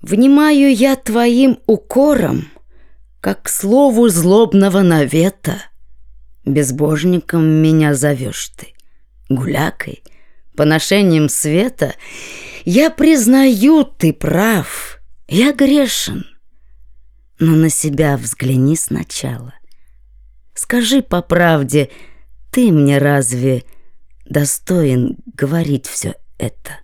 Внимаю я твоим укором, Как к слову злобного навета. Безбожником меня зовешь ты, Гулякой, поношением света. Я признаю, ты прав, я грешен. Но на себя взгляни сначала. Скажи по правде, ты мне разве достоин говорить все это?